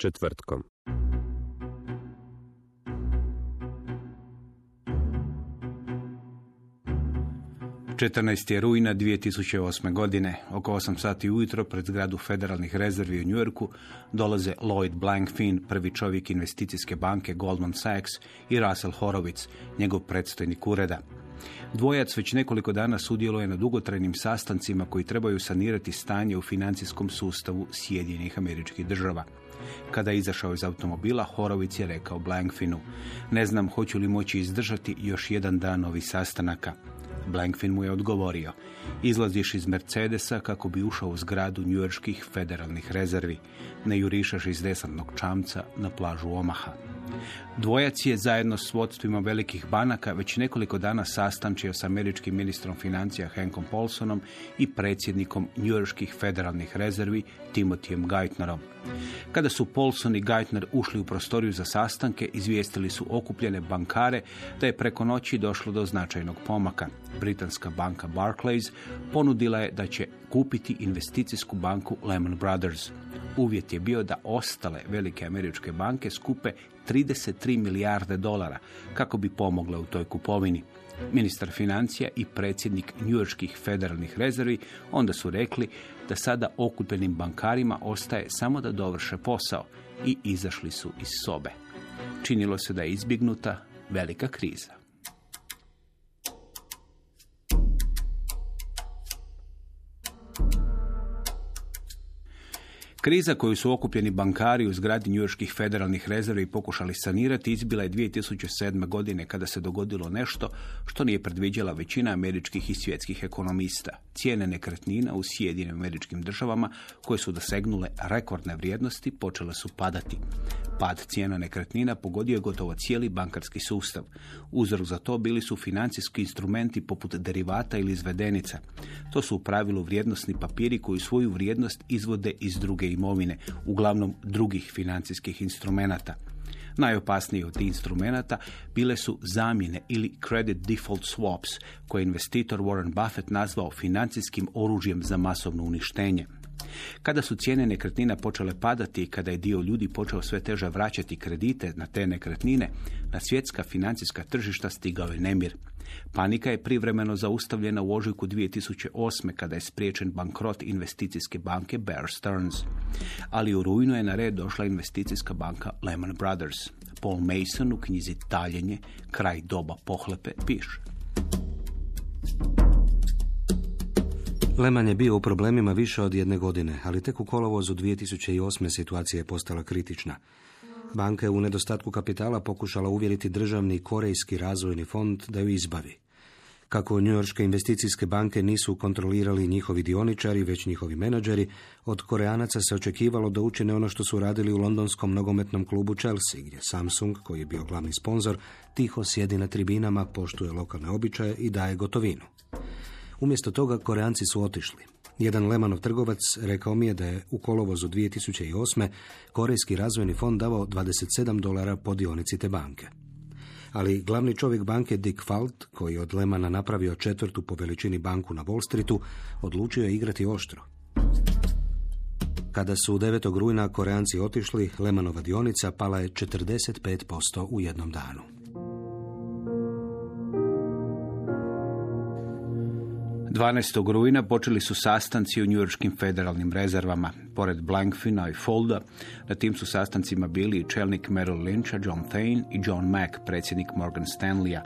Četvrtkom. Četrnaest je rujna 2008. godine. Oko 8 sati ujutro pred zgradu federalnih rezervi u Njujorku dolaze Lloyd Blankfein, prvi čovjek investicijske banke Goldman Sachs i Russell Horowitz, njegov predstojnik ureda. Dvojac već nekoliko dana sudjeluje na dugotrajnim sastancima koji trebaju sanirati stanje u financijskom sustavu Sjedinjenih američkih država. Kada je izašao iz automobila, Horovic je rekao Blankfinu, ne znam hoću li moći izdržati još jedan dan ovih sastanaka. Blankfin mu je odgovorio, izlaziš iz Mercedesa kako bi ušao u zgradu njujorških federalnih rezervi, ne jurišaš iz desantnog čamca na plažu Omaha. Dvojac je zajedno s vodstvima velikih banaka već nekoliko dana sastančio s američkim ministrom financija Hankom Paulsonom i predsjednikom njujorških federalnih rezervi Timotijem Geithnerom. Kada su Paulson i Geithner ušli u prostoriju za sastanke, izvijestili su okupljene bankare da je preko noći došlo do značajnog pomaka. Britanska banka Barclays ponudila je da će kupiti investicijsku banku Lehman Brothers. Uvjet je bio da ostale velike američke banke skupe 33 milijarde dolara kako bi pomogle u toj kupovini. Ministar financija i predsjednik njujorških federalnih rezervi onda su rekli da sada okupljenim bankarima ostaje samo da dovrše posao i izašli su iz sobe. Činilo se da je izbjegnuta velika kriza. Kriza koju su okupljeni bankari u zgradi njujorških federalnih rezervi pokušali sanirati izbila je 2007. godine kada se dogodilo nešto što nije predviđala većina američkih i svjetskih ekonomista. Cijene nekretnina u Sjedinim američkim državama koje su dosegnule rekordne vrijednosti počele su padati. Pad cijena nekretnina pogodio je gotovo cijeli bankarski sustav. Uzrok za to bili su financijski instrumenti poput derivata ili izvedenica. To su u pravilu vrijednosni papiri koji svoju vrijednost izvode iz druge imovine, uglavnom drugih financijskih instrumenata. Najopasniji od tih instrumenata bile su zamjene ili credit default swaps, koje je investitor Warren Buffett nazvao financijskim oružjem za masovno uništenje. Kada su cijene nekretnina počele padati i kada je dio ljudi počeo sve teže vraćati kredite na te nekretnine, na svjetska financijska tržišta stigao je nemir. Panika je privremeno zaustavljena u ožujku 2008. kada je spriječen bankrot investicijske banke Bear Stearns. Ali u rujnu je na red došla investicijska banka Lehman Brothers. Paul Mason u knjizi Taljenje, kraj doba pohlepe, piše. Lehman je bio u problemima više od jedne godine, ali tek u kolovozu 2008. situacija je postala kritična. Banka je u nedostatku kapitala pokušala uvjeriti državni korejski razvojni fond da ju izbavi. Kako njujorške investicijske banke nisu kontrolirali njihovi dioničari, već njihovi menadžeri, od Koreanaca se očekivalo da učine ono što su radili u londonskom nogometnom klubu Chelsea, gdje Samsung, koji je bio glavni sponzor, tiho sjedi na tribinama, poštuje lokalne običaje i daje gotovinu. Umjesto toga Koreanci su otišli. Jedan Lemanov trgovac rekao mi je da je u kolovozu 2008. Korejski razvojni fond davao 27 dolara po dionici te banke. Ali glavni čovjek banke Dick Falt, koji od Lemana napravio četvrtu po veličini banku na Wall Streetu, odlučio je igrati oštro. Kada su 9. rujna Koreanci otišli, Lemanova dionica pala je 45% u jednom danu. 12. rujna počeli su sastanci u njujorškim federalnim rezervama. Pored Blankfina i Folda, na tim su sastancima bili i čelnik Merrill Lyncha, John Thane i John Mack, predsjednik Morgan Stanleya.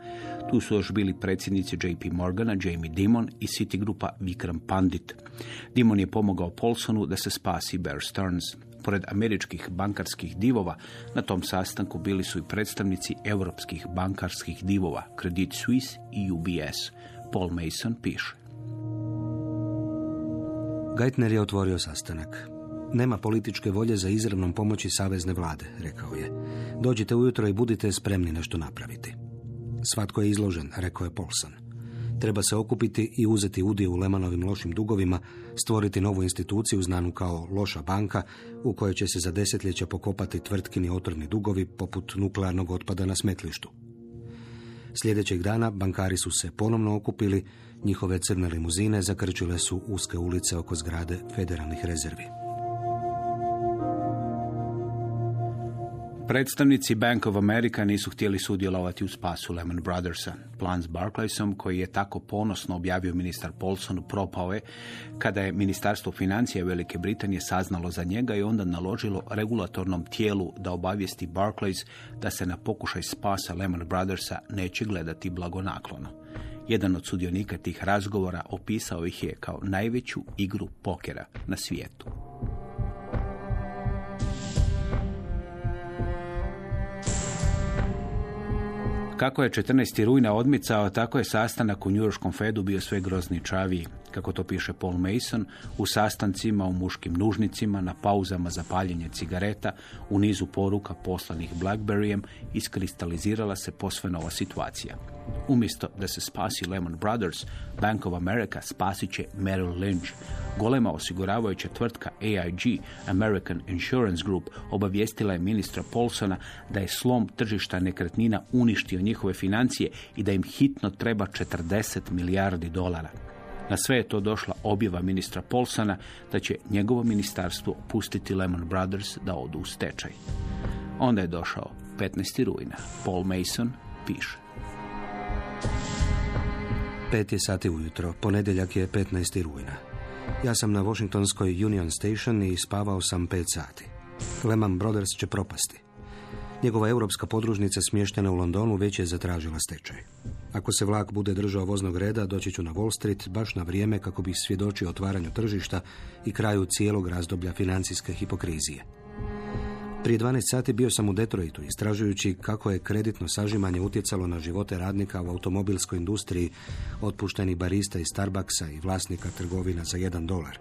Tu su još bili predsjednici JP Morgana, Jamie Dimon i Citigrupa Vikram Pandit. Dimon je pomogao Polsonu da se spasi Bear Stearns. Pored američkih bankarskih divova, na tom sastanku bili su i predstavnici europskih bankarskih divova, Credit Suisse i UBS. Paul Mason piše. Geithner je otvorio sastanak. Nema političke volje za izravnom pomoći savezne vlade, rekao je. Dođite ujutro i budite spremni nešto napraviti. Svatko je izložen, rekao je Polson. Treba se okupiti i uzeti udio u Lemanovim lošim dugovima, stvoriti novu instituciju znanu kao loša banka, u kojoj će se za desetljeća pokopati tvrtkini otrovni dugovi poput nuklearnog otpada na smetlištu. Sljedećeg dana bankari su se ponovno okupili, njihove crne limuzine zakrčile su uske ulice oko zgrade federalnih rezervi. Predstavnici Bank of America nisu htjeli sudjelovati u spasu Lehman Brothersa. Plan s Barclaysom, koji je tako ponosno objavio ministar Polson, propao je kada je Ministarstvo financija Velike Britanije saznalo za njega i onda naložilo regulatornom tijelu da obavijesti Barclays da se na pokušaj spasa Lehman Brothersa neće gledati blagonaklono. Jedan od sudionika tih razgovora opisao ih je kao najveću igru pokera na svijetu. Kako je 14. rujna odmicao, tako je sastanak u Yorkskom Fedu bio sve grozničaviji. Kako to piše Paul Mason, u sastancima, u muškim nužnicima, na pauzama za paljenje cigareta, u nizu poruka poslanih Blackberryjem, iskristalizirala se posve nova situacija. Umjesto da se spasi Lehman Brothers, Bank of America spasit će Merrill Lynch. Golema osiguravajuća tvrtka AIG, American Insurance Group, obavijestila je ministra Polsona da je slom tržišta nekretnina uništio njihove financije i da im hitno treba 40 milijardi dolara. Na sve je to došla objava ministra Polsona da će njegovo ministarstvo pustiti Lehman Brothers da odu u stečaj. Onda je došao 15. rujna. Paul Mason piše. Pet je sati ujutro, ponedjeljak je 15. rujna. Ja sam na Washingtonskoj Union Station i spavao sam pet sati. Lehman Brothers će propasti. Njegova europska podružnica smještena u Londonu već je zatražila stečaj. Ako se vlak bude držao voznog reda, doći ću na Wall Street baš na vrijeme kako bih svjedočio otvaranju tržišta i kraju cijelog razdoblja financijske hipokrizije. Prije 12 sati bio sam u Detroitu istražujući kako je kreditno sažimanje utjecalo na živote radnika u automobilskoj industriji, otpuštenih barista iz Starbucksa i vlasnika trgovina za jedan dolar.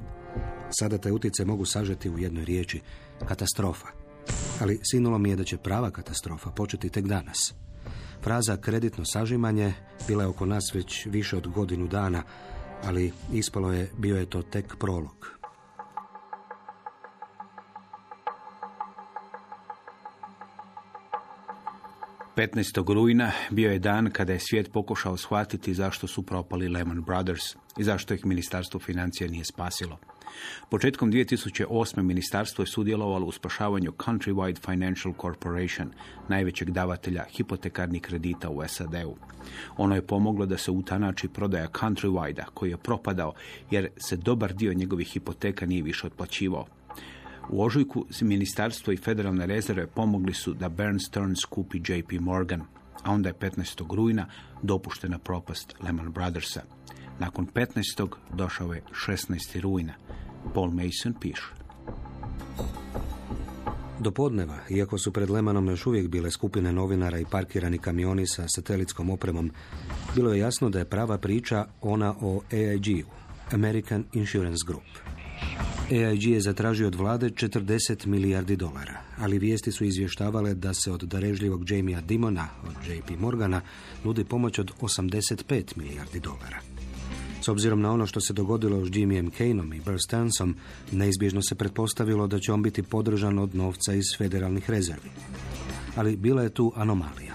Sada te utjece mogu sažeti u jednoj riječi, katastrofa. Ali sinulo mi je da će prava katastrofa početi tek danas. Fraza kreditno sažimanje bila je oko nas već više od godinu dana, ali ispalo je, bio je to tek prolog. 15. rujna bio je dan kada je svijet pokušao shvatiti zašto su propali Lehman Brothers i zašto ih Ministarstvo financija nije spasilo. Početkom 2008. ministarstvo je sudjelovalo u spašavanju Countrywide Financial Corporation, najvećeg davatelja hipotekarnih kredita u SAD-u. Ono je pomoglo da se utanači prodaja Countrywide-a koji je propadao jer se dobar dio njegovih hipoteka nije više otplaćivao. U ožujku ministarstvo i federalne rezerve pomogli su da Bern Stearns kupi JP Morgan, a onda je 15. rujna dopuštena propast Lehman Brothersa. Nakon 15. došao je 16. rujna. Paul Mason piše. Do podneva, iako su pred Lemanom još uvijek bile skupine novinara i parkirani kamioni sa satelitskom opremom, bilo je jasno da je prava priča ona o AIG-u, American Insurance Group. AIG je zatražio od vlade 40 milijardi dolara, ali vijesti su izvještavale da se od darežljivog Jamia Dimona, od JP Morgana, nudi pomoć od 85 milijardi dolara. S obzirom na ono što se dogodilo s Jimmyem Kaneom i Bear Stansom, neizbježno se pretpostavilo da će on biti podržan od novca iz federalnih rezervi. Ali bila je tu anomalija.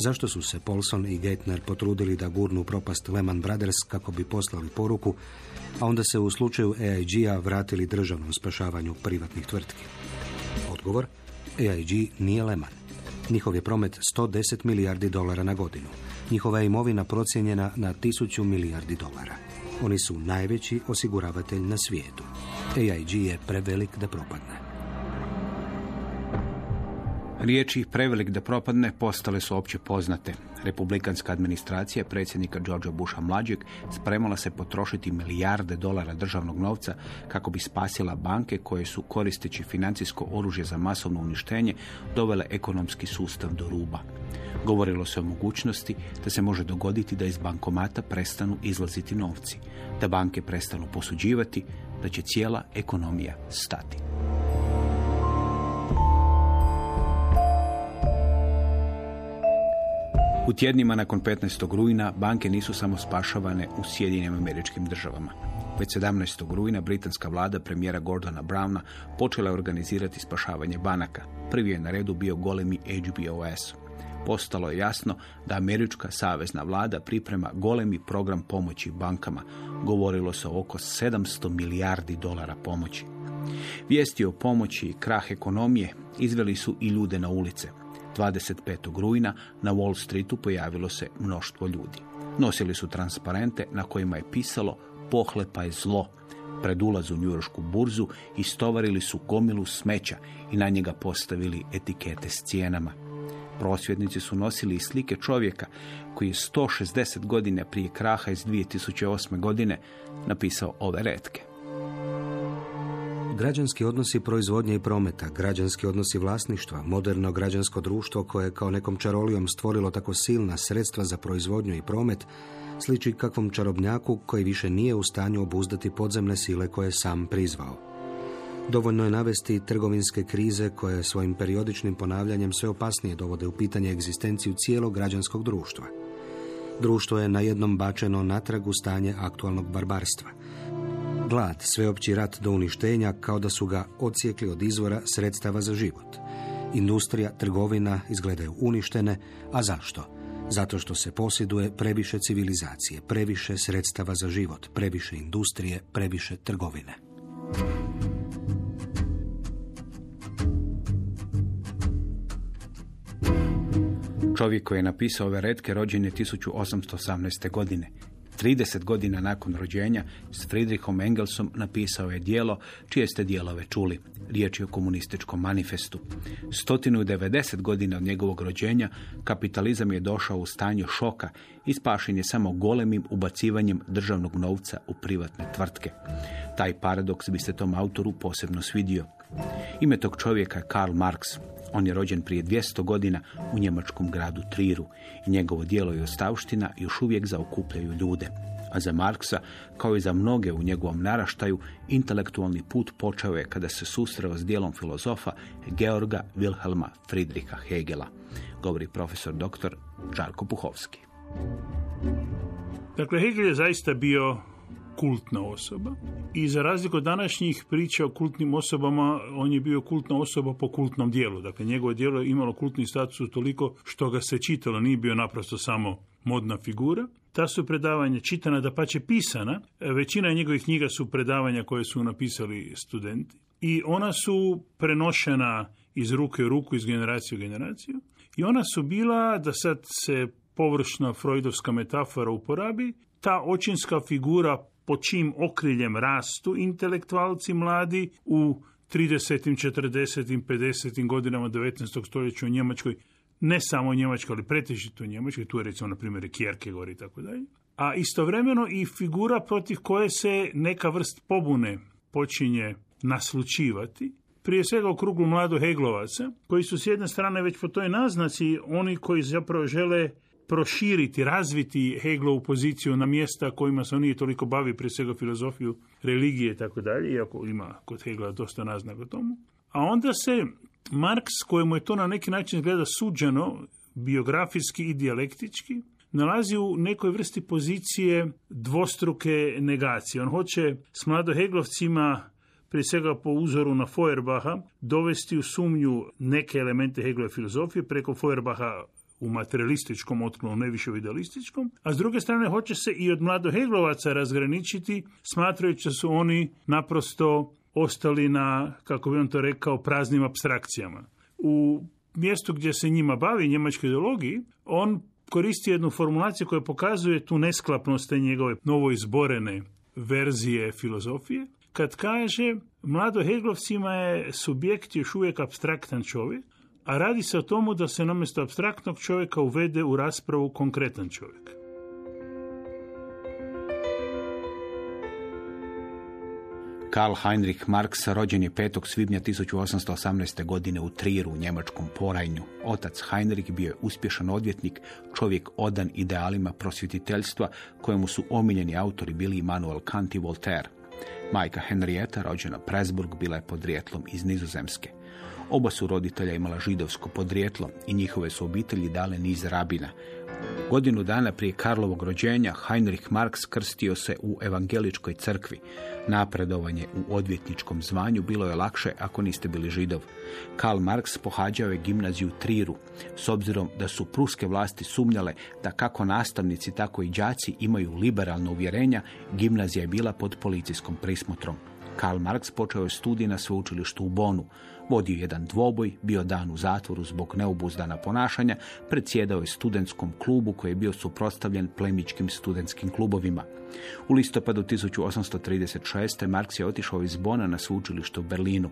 Zašto su se Polson i Geithner potrudili da gurnu propast Lehman Brothers kako bi poslali poruku a onda se u slučaju AIG-a vratili državnom spašavanju privatnih tvrtki. Odgovor, AIG nije Lehman. Njihov je promet 110 milijardi dolara na godinu. Njihova je imovina procijenjena na 1000 milijardi dolara. Oni su najveći osiguravatelj na svijetu. AIG je prevelik da propadne. Riječi prevelik da propadne postale su opće poznate. Republikanska administracija predsjednika Georgea Busha mlađeg spremala se potrošiti milijarde dolara državnog novca kako bi spasila banke koje su koristeći financijsko oružje za masovno uništenje dovele ekonomski sustav do ruba. Govorilo se o mogućnosti da se može dogoditi da iz bankomata prestanu izlaziti novci, da banke prestanu posuđivati, da će cijela ekonomija stati. U tjednima nakon 15. rujna banke nisu samo spašavane u Sjedinjenim američkim državama. Već 17. rujna britanska vlada premijera Gordona Browna počela je organizirati spašavanje banaka. Prvi je na redu bio golemi HBOS. Postalo je jasno da američka savezna vlada priprema golemi program pomoći bankama. Govorilo se o oko 700 milijardi dolara pomoći. Vijesti o pomoći i krah ekonomije izveli su i ljude na ulice. 25. rujna na Wall Streetu pojavilo se mnoštvo ljudi. Nosili su transparente na kojima je pisalo pohlepa je zlo. Pred ulaz u njurošku burzu istovarili su gomilu smeća i na njega postavili etikete s cijenama. Prosvjednici su nosili i slike čovjeka koji je 160 godina prije kraha iz 2008. godine napisao ove retke. Građanski odnosi proizvodnje i prometa, građanski odnosi vlasništva, moderno građansko društvo koje je kao nekom čarolijom stvorilo tako silna sredstva za proizvodnju i promet, sliči kakvom čarobnjaku koji više nije u stanju obuzdati podzemne sile koje je sam prizvao. Dovoljno je navesti trgovinske krize koje svojim periodičnim ponavljanjem sve opasnije dovode u pitanje egzistenciju cijelog građanskog društva. Društvo je na jednom bačeno natrag u stanje aktualnog barbarstva – glad, sveopći rat do uništenja kao da su ga odsjekli od izvora sredstava za život. Industrija, trgovina izgledaju uništene, a zašto? Zato što se posjeduje previše civilizacije, previše sredstava za život, previše industrije, previše trgovine. Čovjek koji je napisao ove redke rođen je 1818. godine. 30 godina nakon rođenja s Friedrichom Engelsom napisao je dijelo čije ste dijelove čuli. Riječ je o komunističkom manifestu. 190 godina od njegovog rođenja kapitalizam je došao u stanje šoka i spašen je samo golemim ubacivanjem državnog novca u privatne tvrtke. Taj paradoks bi se tom autoru posebno svidio. Ime tog čovjeka je Karl Marx. On je rođen prije 200 godina u njemačkom gradu Triru i njegovo dijelo i ostavština još uvijek zaokupljaju ljude. A za Marksa, kao i za mnoge u njegovom naraštaju, intelektualni put počeo je kada se susreo s dijelom filozofa Georga Wilhelma Friedricha Hegela, govori profesor dr. Žarko Puhovski. Dakle, Hegel je zaista bio kultna osoba i za razliku od današnjih priča o kultnim osobama, on je bio kultna osoba po kultnom dijelu. Dakle, njegovo dijelo je imalo kultni status toliko što ga se čitalo, nije bio naprosto samo modna figura. Ta su predavanja čitana, da pače pisana. Većina njegovih knjiga su predavanja koje su napisali studenti. I ona su prenošena iz ruke u ruku, iz generacije u generaciju. I ona su bila, da sad se površna freudovska metafora uporabi, ta očinska figura po čim okriljem rastu intelektualci mladi u 30. 40. 50. godinama 19. stoljeća u Njemačkoj, ne samo u Njemačkoj, ali pretežito u Njemačkoj, tu je recimo na primjer Kierkegaard i tako dalje. A istovremeno i figura protiv koje se neka vrst pobune počinje naslučivati, prije svega u krugu mlado Heglovaca, koji su s jedne strane već po toj naznaci oni koji zapravo žele proširiti, razviti Heglovu poziciju na mjesta kojima se on toliko bavi, prije svega filozofiju religije i tako dalje, iako ima kod Hegla dosta naznaka tomu. A onda se Marks, kojemu je to na neki način gleda suđeno, biografijski i dijalektički, nalazi u nekoj vrsti pozicije dvostruke negacije. On hoće s mladoheglovcima prije svega po uzoru na Feuerbaha, dovesti u sumnju neke elemente Heglove filozofije, preko Feuerbaha u materialističkom otklonu, ne više u idealističkom, a s druge strane hoće se i od mladoheglovaca razgraničiti, smatrajući da su oni naprosto ostali na, kako bi on to rekao, praznim abstrakcijama. U mjestu gdje se njima bavi, njemačkoj ideologiji, on koristi jednu formulaciju koja pokazuje tu nesklapnost te njegove novo izborene verzije filozofije, kad kaže mlado Hegelovcima je subjekt još uvijek abstraktan čovjek, a radi se o tomu da se namjesto abstraktnog čovjeka uvede u raspravu konkretan čovjek. Karl Heinrich Marx rođen je 5. svibnja 1818. godine u Triru u njemačkom Porajnju. Otac Heinrich bio je uspješan odvjetnik, čovjek odan idealima prosvjetiteljstva kojemu su omiljeni autori bili Immanuel Kant i Voltaire. Majka Henrietta, rođena Presburg, bila je podrijetlom iz Nizozemske. Oba su roditelja imala židovsko podrijetlo i njihove su obitelji dale niz rabina. Godinu dana prije Karlovog rođenja Heinrich Marx krstio se u evangeličkoj crkvi. Napredovanje u odvjetničkom zvanju bilo je lakše ako niste bili židov. Karl Marx pohađao je gimnaziju Triru, s obzirom da su pruske vlasti sumnjale da kako nastavnici, tako i đaci imaju liberalno uvjerenja, gimnazija je bila pod policijskom prismotrom. Karl Marx počeo je studij na sveučilištu u Bonu. Vodio jedan dvoboj, bio dan u zatvoru zbog neobuzdana ponašanja, predsjedao je studentskom klubu koji je bio suprotstavljen plemičkim studentskim klubovima. U listopadu 1836. Marks je otišao iz Bona na sveučilište u Berlinu.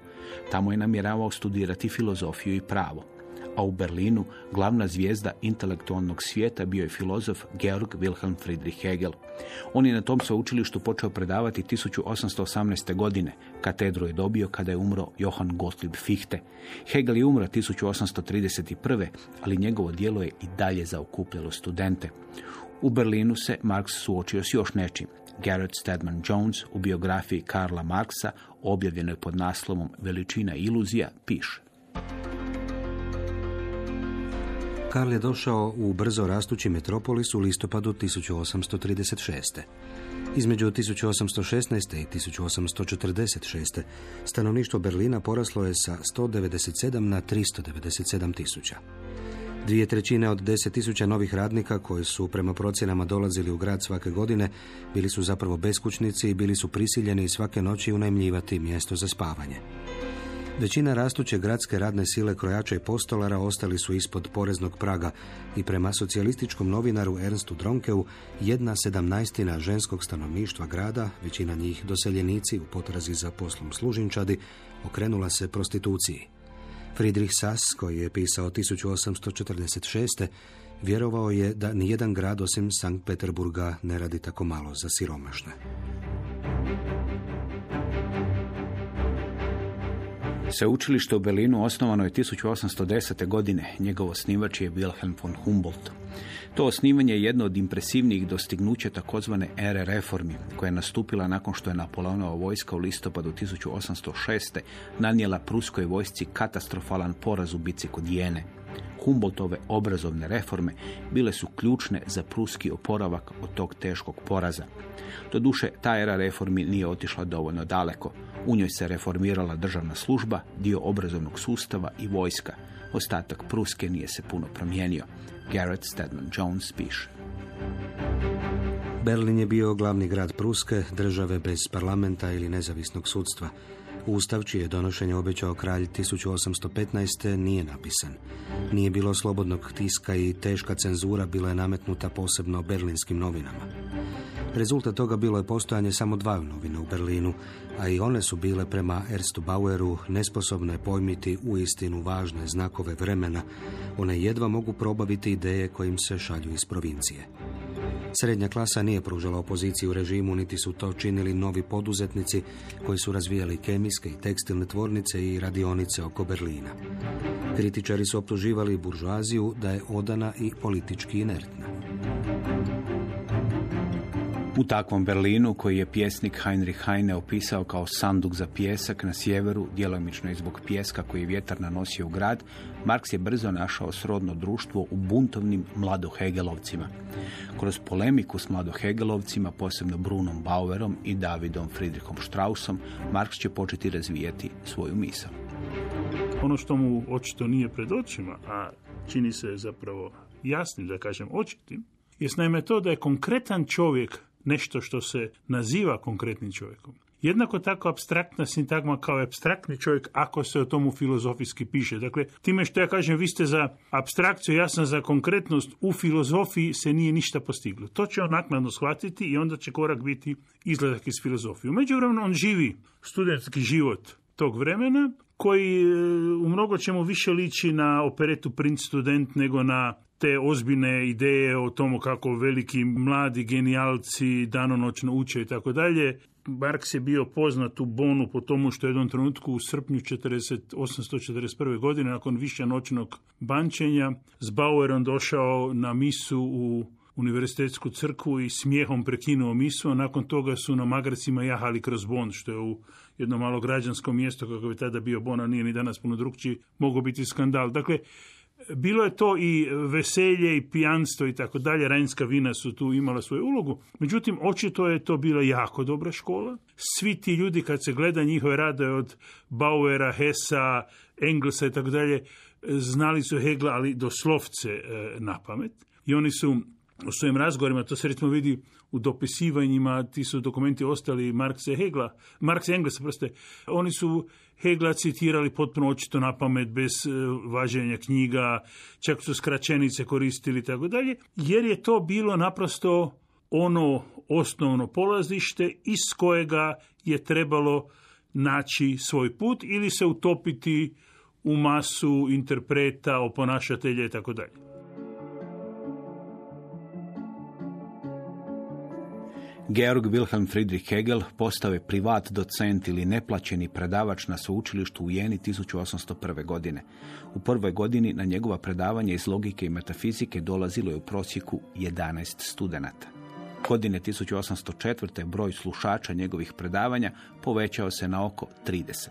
Tamo je namjeravao studirati filozofiju i pravo a u Berlinu glavna zvijezda intelektualnog svijeta bio je filozof Georg Wilhelm Friedrich Hegel. On je na tom sveučilištu počeo predavati 1818. godine. Katedru je dobio kada je umro Johann Gottlieb Fichte. Hegel je umro 1831. ali njegovo djelo je i dalje zaokupljalo studente. U Berlinu se Marx suočio s još nečim. Garrett Stedman Jones u biografiji Karla Marksa, objavljenoj pod naslovom Veličina iluzija, piše. Karl je došao u brzo rastući metropolis u listopadu 1836. Između 1816. i 1846. stanovništvo Berlina poraslo je sa 197 na 397 tisuća. Dvije trećine od 10 tisuća novih radnika koji su prema procjenama dolazili u grad svake godine bili su zapravo beskućnici i bili su prisiljeni svake noći unajmljivati mjesto za spavanje. Većina rastuće gradske radne sile krojača i postolara ostali su ispod poreznog praga i prema socijalističkom novinaru Ernstu Dronkeu jedna sedamnaestina ženskog stanovništva grada, većina njih doseljenici u potrazi za poslom služinčadi, okrenula se prostituciji. Friedrich Sass, koji je pisao 1846. vjerovao je da nijedan grad osim Sankt Peterburga ne radi tako malo za siromašne. Sveučilište u Berlinu osnovano je 1810. godine. Njegov osnivač je Wilhelm von Humboldt. To osnivanje je jedno od impresivnijih dostignuća takozvane ere reformi, koja je nastupila nakon što je Napoleonova vojska u listopadu 1806. nanijela pruskoj vojsci katastrofalan poraz u bici kod Jene. Humboldtove obrazovne reforme bile su ključne za pruski oporavak od tog teškog poraza. Doduše, ta era reformi nije otišla dovoljno daleko. U njoj se reformirala državna služba, dio obrazovnog sustava i vojska. Ostatak Pruske nije se puno promijenio. Garrett Stedman Jones piše. Berlin je bio glavni grad Pruske, države bez parlamenta ili nezavisnog sudstva. Ustav, čije je donošenje obećao kralj 1815. nije napisan. Nije bilo slobodnog tiska i teška cenzura bila je nametnuta posebno berlinskim novinama. Rezultat toga bilo je postojanje samo dvaju novina u Berlinu, a i one su bile prema Erstu Baueru nesposobne pojmiti u istinu važne znakove vremena. One jedva mogu probaviti ideje kojim se šalju iz provincije. Srednja klasa nije pružala opoziciju režimu, niti su to činili novi poduzetnici koji su razvijali kemijske i tekstilne tvornice i radionice oko Berlina. Kritičari su optuživali buržuaziju da je odana i politički inertna. U takvom Berlinu, koji je pjesnik Heinrich Heine opisao kao sanduk za pjesak na sjeveru, djelomično i zbog pjeska koji je vjetar nanosio u grad, Marks je brzo našao srodno društvo u buntovnim mladohegelovcima. Kroz polemiku s mladohegelovcima, posebno Brunom Bauerom i Davidom Friedrichom Straussom, Marks će početi razvijati svoju misao. Ono što mu očito nije pred očima, a čini se zapravo jasnim, da kažem očitim, je naime to da je konkretan čovjek nešto što se naziva konkretnim čovjekom jednako tako abstraktna sintagma kao abstraktni čovjek ako se o tomu filozofijski piše. Dakle, time što ja kažem vi ste za abstrakciju, ja sam za konkretnost, u filozofiji se nije ništa postiglo. To će on naknadno shvatiti i onda će korak biti izgledak iz filozofije. U međuvremenu on živi studentski život tog vremena koji e, u mnogo čemu više liči na operetu Prince student nego na te ozbiljne ideje o tomu kako veliki mladi genijalci danonoćno uče i tako dalje. Marks je bio poznat u Bonu po tomu što je jednom trenutku u srpnju 40, 841. godine nakon više noćnog bančenja s Bauerom došao na misu u univerzitetsku crkvu i smijehom prekinuo misu, a nakon toga su na magracima jahali kroz Bon, što je u jedno malo građansko mjesto, kako bi tada bio Bon, a nije ni danas puno drugčiji, mogao biti skandal. Dakle, bilo je to i veselje i pijanstvo i tako dalje, Rajnska vina su tu imala svoju ulogu. Međutim, očito je to bila jako dobra škola. Svi ti ljudi kad se gleda njihove rade od Bauera, Hesa, Englesa i tako dalje, znali su Hegla, ali doslovce e, na pamet. I oni su u svojim razgovorima, to se recimo vidi u dopisivanjima, ti su dokumenti ostali Marksa Hegla, Marksa i Englesa, proste, oni su Hegla citirali potpuno očito na pamet, bez e, važenja knjiga, čak su skraćenice koristili i tako dalje, jer je to bilo naprosto ono osnovno polazište iz kojega je trebalo naći svoj put ili se utopiti u masu interpreta, oponašatelja i tako dalje. Georg Wilhelm Friedrich Hegel postao je privat docent ili neplaćeni predavač na sveučilištu u Jeni 1801. godine. U prvoj godini na njegova predavanja iz logike i metafizike dolazilo je u prosjeku 11 studenata. Godine 1804. broj slušača njegovih predavanja povećao se na oko 30.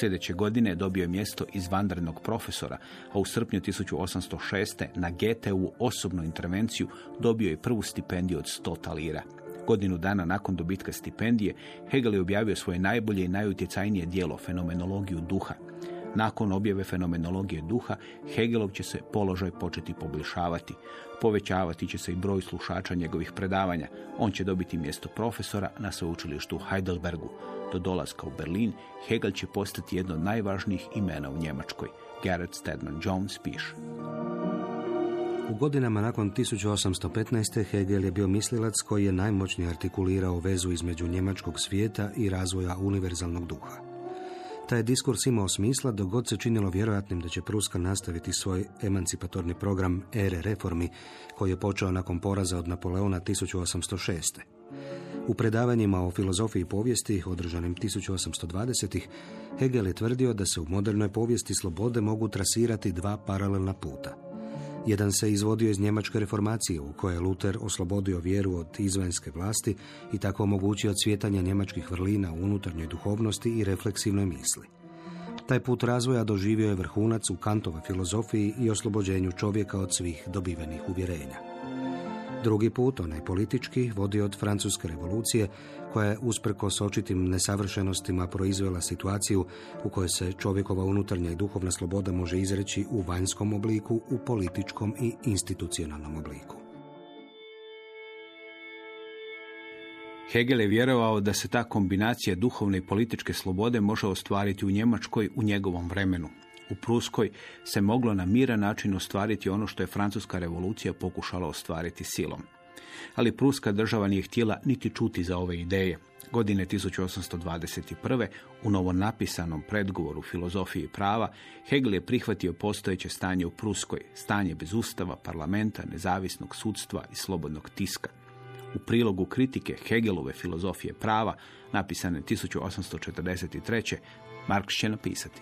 Sljedeće godine dobio je mjesto izvanrednog profesora, a u srpnju 1806. na GTU osobnu intervenciju dobio je prvu stipendiju od 100 talira. Godinu dana nakon dobitka stipendije, Hegel je objavio svoje najbolje i najutjecajnije dijelo, Fenomenologiju duha. Nakon objave fenomenologije duha, Hegelov će se položaj početi poboljšavati. Povećavati će se i broj slušača njegovih predavanja. On će dobiti mjesto profesora na sveučilištu u Heidelbergu. Do dolaska u Berlin, Hegel će postati jedno od najvažnijih imena u Njemačkoj. Garrett Stedman Jones piše. U godinama nakon 1815. Hegel je bio mislilac koji je najmoćnije artikulirao vezu između njemačkog svijeta i razvoja univerzalnog duha. Taj diskurs imao smisla dok god se činilo vjerojatnim da će Pruska nastaviti svoj emancipatorni program ere reformi koji je počeo nakon poraza od Napoleona 1806. U predavanjima o filozofiji povijesti, održanim 1820. Hegel je tvrdio da se u modernoj povijesti slobode mogu trasirati dva paralelna puta – jedan se izvodio iz njemačke reformacije u kojoj je Luter oslobodio vjeru od izvanjske vlasti i tako omogućio cvjetanje njemačkih vrlina u unutarnjoj duhovnosti i refleksivnoj misli. Taj put razvoja doživio je vrhunac u Kantovoj filozofiji i oslobođenju čovjeka od svih dobivenih uvjerenja. Drugi put, onaj politički, vodi od Francuske revolucije, koja je usprkos očitim nesavršenostima proizvela situaciju u kojoj se čovjekova unutarnja i duhovna sloboda može izreći u vanjskom obliku, u političkom i institucionalnom obliku. Hegel je vjerovao da se ta kombinacija duhovne i političke slobode može ostvariti u Njemačkoj u njegovom vremenu, u Pruskoj se moglo na miran način ostvariti ono što je Francuska revolucija pokušala ostvariti silom. Ali Pruska država nije htjela niti čuti za ove ideje. Godine 1821. u novonapisanom predgovoru filozofije prava Hegel je prihvatio postojeće stanje u Pruskoj, stanje bez ustava, parlamenta, nezavisnog sudstva i slobodnog tiska. U prilogu kritike Hegelove filozofije prava, napisane 1843. Marks će napisati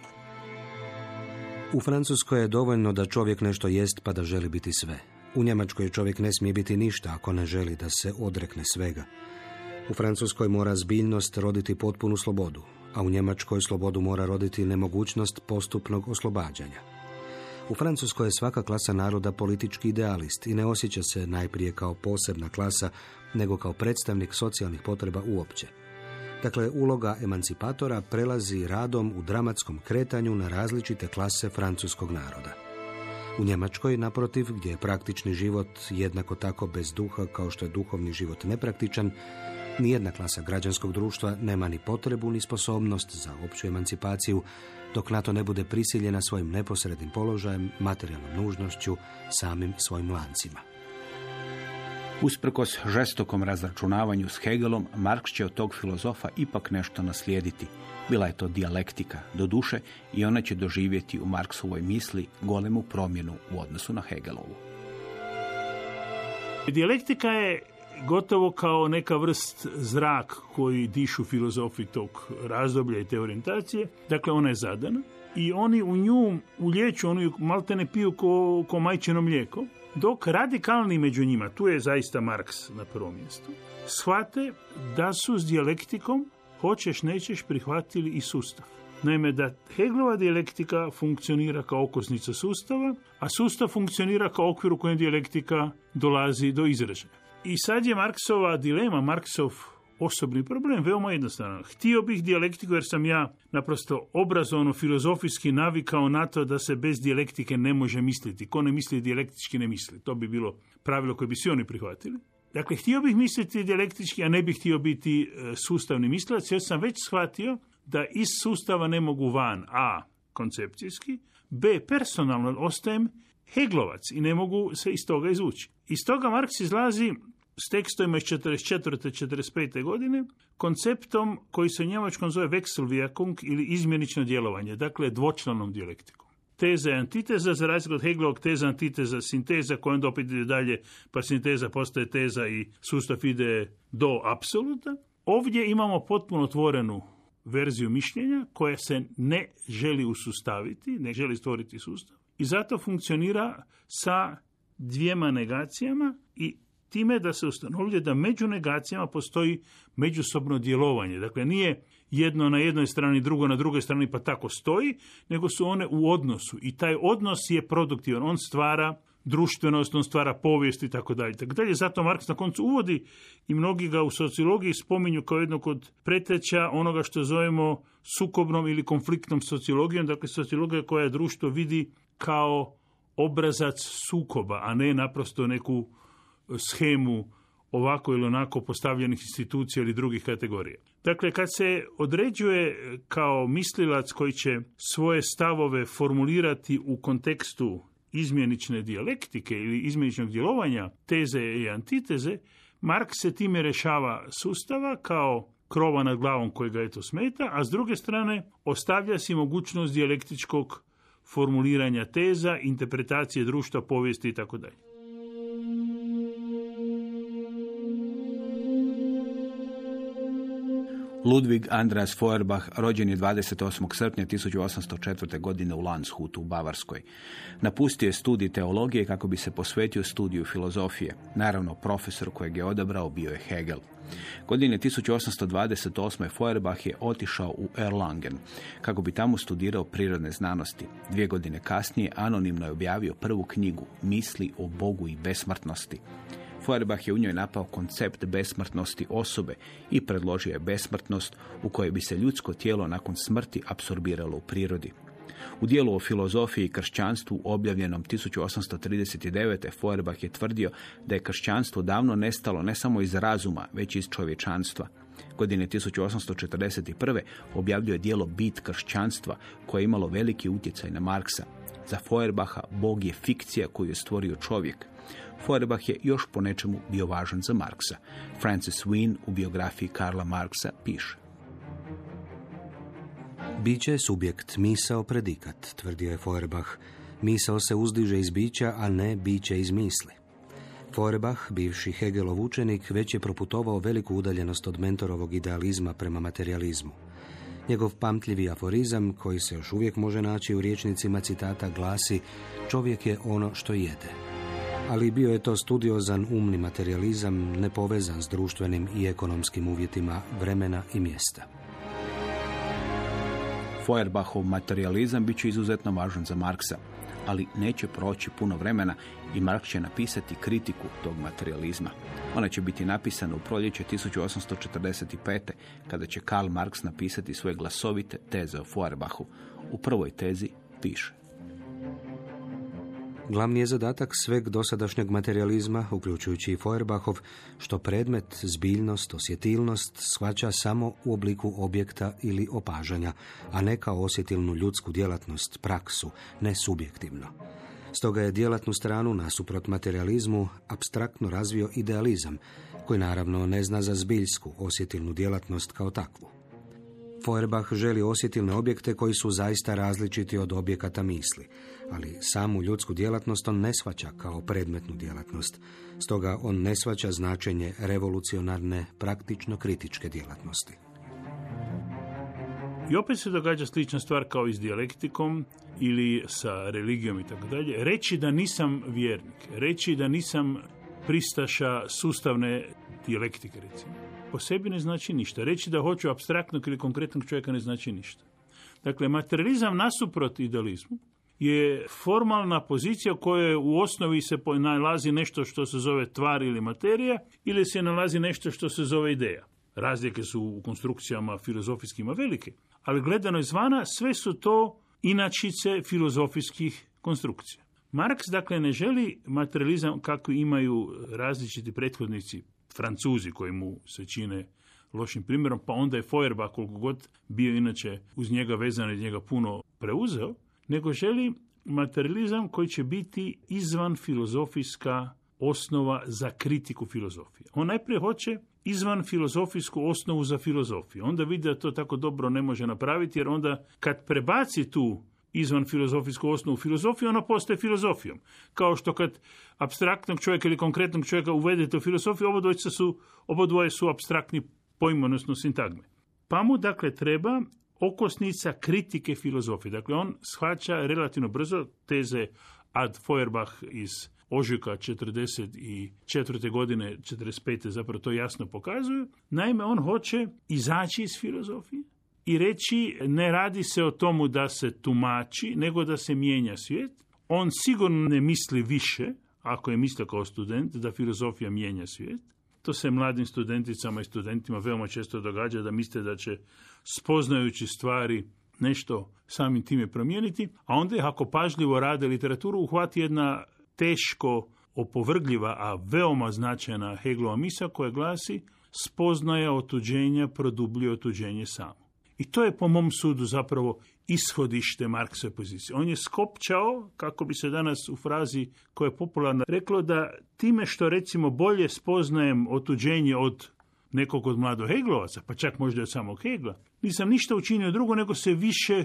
u Francuskoj je dovoljno da čovjek nešto jest pa da želi biti sve. U Njemačkoj čovjek ne smije biti ništa ako ne želi da se odrekne svega. U Francuskoj mora zbiljnost roditi potpunu slobodu, a u Njemačkoj slobodu mora roditi nemogućnost postupnog oslobađanja. U Francuskoj je svaka klasa naroda politički idealist i ne osjeća se najprije kao posebna klasa, nego kao predstavnik socijalnih potreba uopće. Dakle, uloga emancipatora prelazi radom u dramatskom kretanju na različite klase francuskog naroda. U Njemačkoj, naprotiv, gdje je praktični život jednako tako bez duha kao što je duhovni život nepraktičan, nijedna klasa građanskog društva nema ni potrebu ni sposobnost za opću emancipaciju, dok na to ne bude prisiljena svojim neposrednim položajem, materijalnom nužnošću, samim svojim lancima. Usprkos žestokom razračunavanju s Hegelom, Marks će od tog filozofa ipak nešto naslijediti. Bila je to dijalektika, do duše, i ona će doživjeti u Marksovoj misli golemu promjenu u odnosu na Hegelovu. Dijalektika je gotovo kao neka vrst zrak koji dišu filozofi tog razdoblja i te orijentacije. Dakle, ona je zadana i oni u nju ulječu, oni malte ne piju ko, ko majčino mlijeko, dok radikalni među njima, tu je zaista Marks na prvom mjestu, shvate da su s dijalektikom, hoćeš nećeš, prihvatili i sustav. Naime, da Heglova dijalektika funkcionira kao okosnica sustava, a sustav funkcionira kao okvir u kojem dijalektika dolazi do izražaja. I sad je Marksova dilema, Marksov osobni problem veoma jednostavan. Htio bih dijalektiku jer sam ja naprosto obrazovano filozofijski navikao na to da se bez dijalektike ne može misliti. Ko ne misli dijalektički ne misli. To bi bilo pravilo koje bi svi oni prihvatili. Dakle, htio bih misliti dijalektički, a ne bih htio biti e, sustavni mislilac, jer sam već shvatio da iz sustava ne mogu van, a koncepcijski, b personalno ostajem Heglovac i ne mogu se iz toga izvući. Iz toga Marks izlazi s tekstovima iz 44. 45. godine, konceptom koji se u njemačkom zove Wechselwirkung ili izmjenično djelovanje, dakle dvočlanom dijalektikom. Teza je antiteza, za razliku od Hegelovog teza, antiteza, sinteza, koja onda opet ide dalje, pa sinteza postaje teza i sustav ide do apsoluta. Ovdje imamo potpuno otvorenu verziju mišljenja koja se ne želi usustaviti, ne želi stvoriti sustav i zato funkcionira sa dvijema negacijama i time da se ustanovlje da među negacijama postoji međusobno djelovanje. Dakle, nije jedno na jednoj strani, drugo na drugoj strani pa tako stoji, nego su one u odnosu i taj odnos je produktivan. On stvara društvenost, on stvara povijest i tako dalje. Tako dalje. Zato Marks na koncu uvodi i mnogi ga u sociologiji spominju kao jednog od preteća onoga što zovemo sukobnom ili konfliktnom sociologijom, dakle sociologija koja društvo vidi kao obrazac sukoba, a ne naprosto neku schemu ovako ili onako postavljenih institucija ili drugih kategorija. Dakle, kad se određuje kao mislilac koji će svoje stavove formulirati u kontekstu izmjenične dijalektike ili izmjeničnog djelovanja teze i antiteze, Mark se time rešava sustava kao krova nad glavom koji ga eto smeta, a s druge strane ostavlja si mogućnost dijalektičkog formuliranja teza, interpretacije društva, povijesti i Ludwig Andreas Feuerbach rođen je 28. srpnja 1804. godine u Landshutu u Bavarskoj. Napustio je studij teologije kako bi se posvetio studiju filozofije. Naravno, profesor kojeg je odabrao bio je Hegel. Godine 1828. Feuerbach je otišao u Erlangen kako bi tamo studirao prirodne znanosti. Dvije godine kasnije anonimno je objavio prvu knjigu Misli o Bogu i besmrtnosti. Feuerbach je u njoj napao koncept besmrtnosti osobe i predložio je besmrtnost u kojoj bi se ljudsko tijelo nakon smrti apsorbiralo u prirodi. U dijelu o filozofiji i kršćanstvu objavljenom 1839. Feuerbach je tvrdio da je kršćanstvo davno nestalo ne samo iz razuma, već iz čovječanstva. Godine 1841. objavljuje dijelo Bit kršćanstva koje je imalo veliki utjecaj na Marksa. Za Feuerbacha Bog je fikcija koju je stvorio čovjek. Feuerbach je još po nečemu bio važan za Marksa. Francis Wien u biografiji Karla Marksa piše. Biće je subjekt, misao predikat, tvrdio je Feuerbach. Misao se uzdiže iz bića, a ne biće iz misli. Feuerbach, bivši Hegelov učenik, već je proputovao veliku udaljenost od mentorovog idealizma prema materializmu. Njegov pamtljivi aforizam, koji se još uvijek može naći u riječnicima citata, glasi čovjek je ono što jede. Ali bio je to studiozan umni materializam, nepovezan s društvenim i ekonomskim uvjetima vremena i mjesta. Feuerbachov materializam bit će izuzetno važan za Marksa, ali neće proći puno vremena i Marks će napisati kritiku tog materializma. Ona će biti napisana u proljeće 1845. kada će Karl Marx napisati svoje glasovite teze o Feuerbachu. U prvoj tezi piše. Glavni je zadatak sveg dosadašnjeg materializma, uključujući i Feuerbachov, što predmet, zbiljnost, osjetilnost shvaća samo u obliku objekta ili opažanja, a ne kao osjetilnu ljudsku djelatnost, praksu, ne subjektivno. Stoga je djelatnu stranu nasuprot materializmu abstraktno razvio idealizam, koji naravno ne zna za zbiljsku osjetilnu djelatnost kao takvu. Feuerbach želi osjetilne objekte koji su zaista različiti od objekata misli, ali samu ljudsku djelatnost on ne svaća kao predmetnu djelatnost. Stoga on ne svaća značenje revolucionarne, praktično kritičke djelatnosti. I opet se događa slična stvar kao i s dijalektikom ili sa religijom i tako dalje. Reći da nisam vjernik, reći da nisam pristaša sustavne dijalektike, recimo, po sebi ne znači ništa. Reći da hoću abstraktnog ili konkretnog čovjeka ne znači ništa. Dakle, materializam nasuprot idealizmu je formalna pozicija u kojoj u osnovi se nalazi nešto što se zove tvar ili materija ili se nalazi nešto što se zove ideja. Razlike su u konstrukcijama filozofijskima velike, ali gledano izvana sve su to inačice filozofijskih konstrukcija. Marks dakle ne želi materializam kako imaju različiti prethodnici Francuzi koji mu se čine lošim primjerom, pa onda je Feuerbach koliko god bio inače uz njega vezan i njega puno preuzeo, nego želi materializam koji će biti izvan filozofijska osnova za kritiku filozofije. On najprije hoće izvan filozofijsku osnovu za filozofiju. Onda vidi da to tako dobro ne može napraviti, jer onda kad prebaci tu izvan filozofijsku osnovu filozofiju, ona postaje filozofijom. Kao što kad abstraktnog čovjeka ili konkretnog čovjeka uvedete u filozofiju, obodvoje su, obodvoje su abstraktni pojmo, odnosno sintagme. Pa mu dakle treba okosnica kritike filozofije. Dakle, on shvaća relativno brzo teze ad Feuerbach iz ožujka 44. godine, 45. zapravo to jasno pokazuju. Naime, on hoće izaći iz filozofije i reći ne radi se o tomu da se tumači, nego da se mijenja svijet. On sigurno ne misli više, ako je mislio kao student, da filozofija mijenja svijet. To se mladim studenticama i studentima veoma često događa da misle da će spoznajući stvari nešto samim time promijeniti, a onda ih ako pažljivo rade literaturu uhvati jedna teško opovrgljiva, a veoma značajna Heglova misa koja glasi spoznaja otuđenja produbljuje otuđenje samo. I to je po mom sudu zapravo ishodište Marksove pozicije. On je skopčao, kako bi se danas u frazi koja je popularna reklo, da time što recimo bolje spoznajem otuđenje od nekog od mladog Heglovaca, pa čak možda od samog Hegla, nisam ništa učinio drugo nego se više